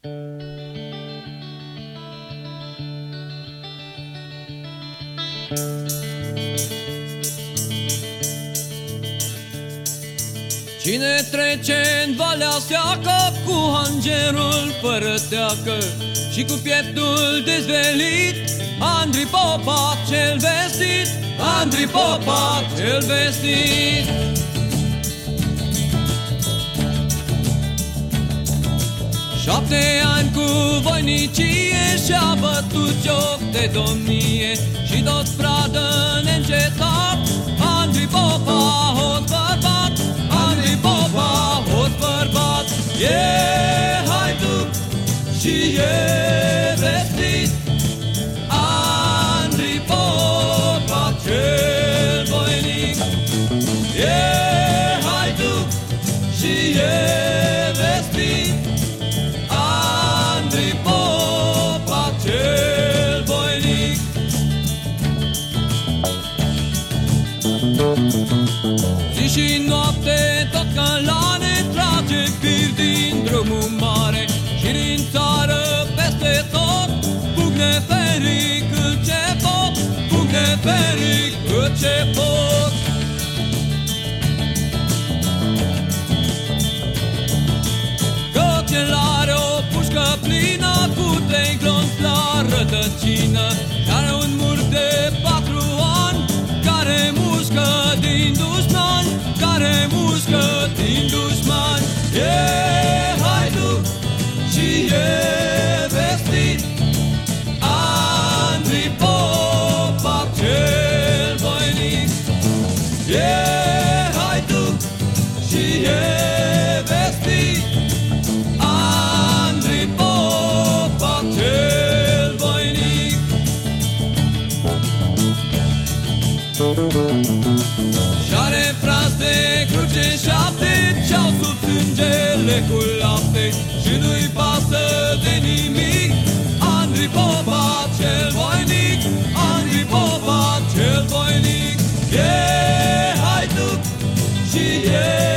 Cine trece în valea seacă cu hangerul fără teacă și cu pieptul dezvelit, Andri Popa cel vestit, Andri Popa cel vestit. Șapte ani cu voinicie și-a bătut joc de domnie Și tot pradă Zi și noapte tot calane trage fir din drumul mare Și din țară peste tot. Pugne feric cât ce pot? Pugne feric cât ce pot? Căci el are o pușcă plină Cu trei glonți la rădăcină Și Și-are fraz de cruce șapte Ce-au sub sângele cu lapte Și nu-i pasă de nimic. Andri Popa cel voinic Andri Popa cel voinic. E tu și e